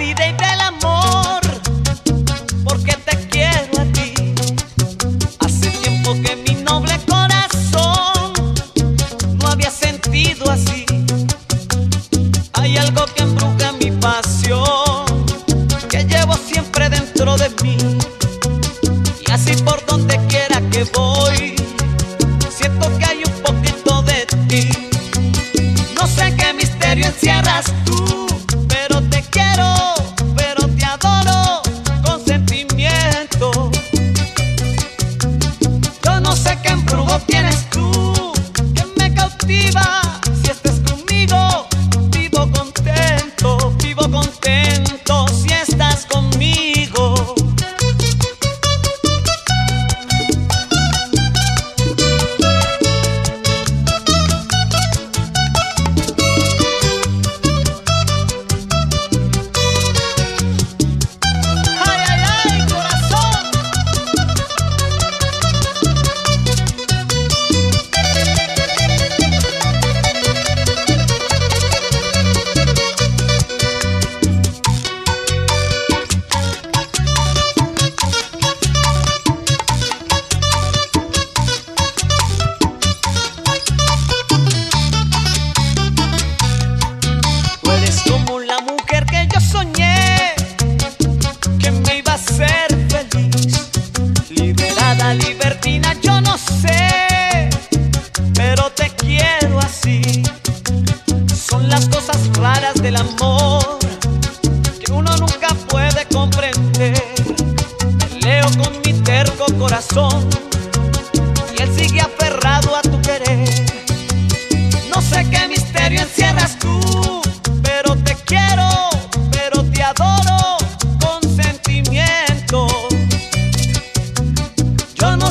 vida y del amor, porque te quiero a ti. Hace tiempo que mi noble corazón no había sentido así. Hay algo que embruja mi pasión, que llevo siempre dentro de mí. Y así por donde quiera que voy, siento que hay un poquito de ti. No sé qué misterio encierras tú. Krugov tienes libertina, yo no sé, pero te quiero así. Son las cosas raras del amor que uno nunca puede comprender. Leo con mi terco corazón Yo no